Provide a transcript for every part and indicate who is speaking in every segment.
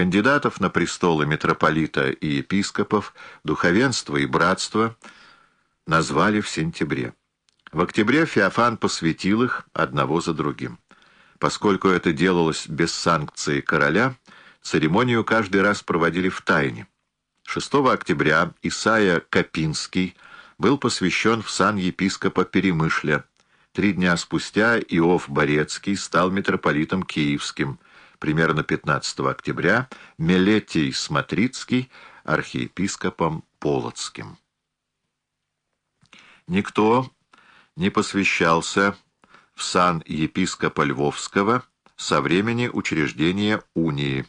Speaker 1: Кандидатов на престолы митрополита и епископов, духовенство и братство назвали в сентябре. В октябре Феофан посвятил их одного за другим. Поскольку это делалось без санкции короля, церемонию каждый раз проводили в тайне. 6 октября Исаия Капинский был посвящен в сан епископа Перемышля. Три дня спустя Иов Борецкий стал митрополитом Киевским. Примерно 15 октября Мелетий Смотрицкий архиепископом Полоцким. Никто не посвящался в сан епископа Львовского со времени учреждения унии.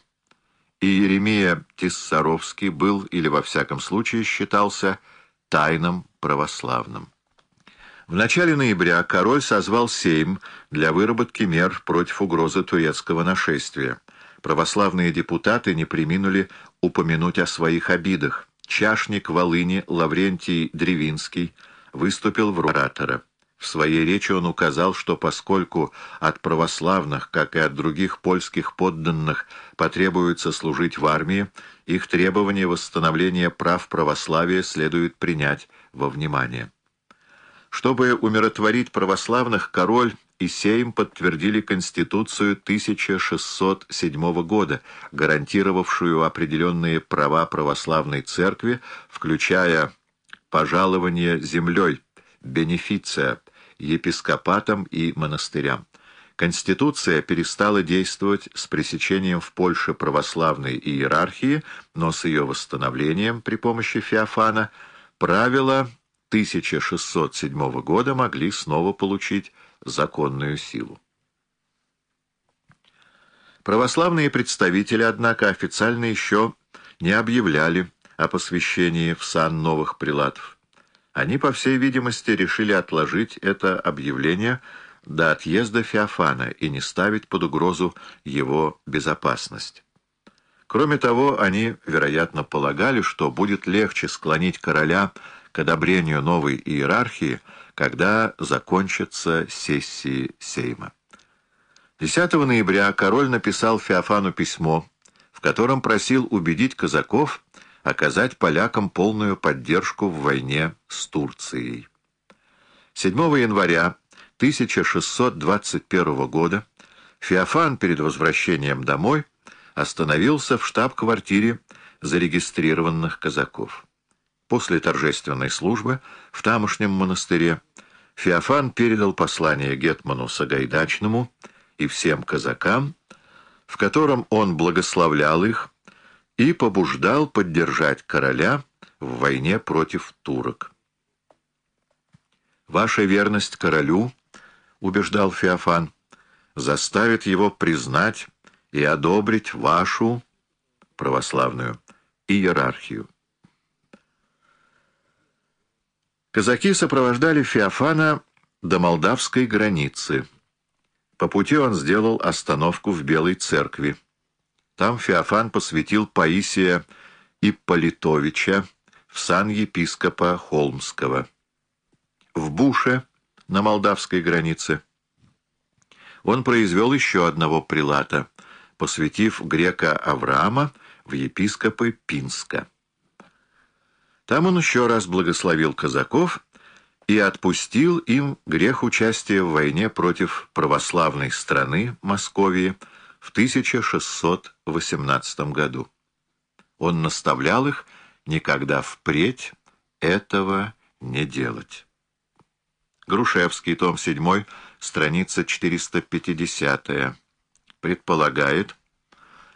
Speaker 1: И Еремия Тиссаровский был, или во всяком случае считался, тайным православным. В начале ноября король созвал Сейм для выработки мер против угрозы турецкого нашествия. Православные депутаты не приминули упомянуть о своих обидах. Чашник Волыни Лаврентий Древинский выступил в оратора. В своей речи он указал, что поскольку от православных, как и от других польских подданных, потребуется служить в армии, их требование восстановления прав православия следует принять во внимание. Чтобы умиротворить православных, король и Сейм подтвердили Конституцию 1607 года, гарантировавшую определенные права православной церкви, включая пожалование землей, бенефиция, епископатам и монастырям. Конституция перестала действовать с пресечением в Польше православной иерархии, но с ее восстановлением при помощи Феофана правила 1607 года могли снова получить законную силу. Православные представители, однако, официально еще не объявляли о посвящении в сан новых прилатов. Они, по всей видимости, решили отложить это объявление до отъезда Феофана и не ставить под угрозу его безопасность. Кроме того, они, вероятно, полагали, что будет легче склонить короля к одобрению новой иерархии, когда закончатся сессии Сейма. 10 ноября король написал Феофану письмо, в котором просил убедить казаков оказать полякам полную поддержку в войне с Турцией. 7 января 1621 года Феофан перед возвращением домой остановился в штаб-квартире зарегистрированных казаков. После торжественной службы в тамошнем монастыре Феофан передал послание Гетману Сагайдачному и всем казакам, в котором он благословлял их и побуждал поддержать короля в войне против турок. «Ваша верность королю, — убеждал Феофан, — заставит его признать и одобрить вашу православную иерархию. Казаки сопровождали Феофана до молдавской границы. По пути он сделал остановку в Белой церкви. Там Феофан посвятил Паисия Ипполитовича в сан епископа Холмского. В Буше, на молдавской границе, он произвел еще одного прилата, посвятив грека Авраама в епископы Пинска. Там он еще раз благословил казаков и отпустил им грех участия в войне против православной страны Московии в 1618 году. Он наставлял их никогда впредь этого не делать. Грушевский, том 7, страница 450 предполагает,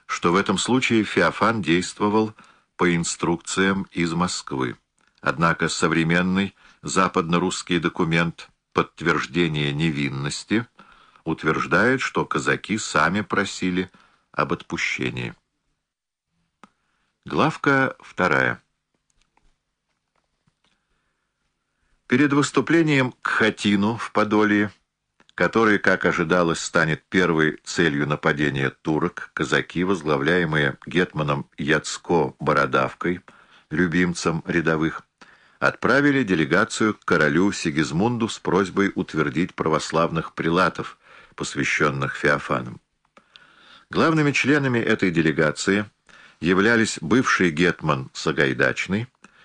Speaker 1: что в этом случае Феофан действовал по инструкциям из Москвы. Однако современный западно-русский документ подтверждения невинности утверждает, что казаки сами просили об отпущении. Главка вторая. Перед выступлением к Хатину в Подолье, который, как ожидалось, станет первой целью нападения турок, казаки, возглавляемые гетманом Яцко-Бородавкой, любимцем рядовых, отправили делегацию к королю Сигизмунду с просьбой утвердить православных прилатов, посвященных Феофанам. Главными членами этой делегации являлись бывший гетман Сагайдачный,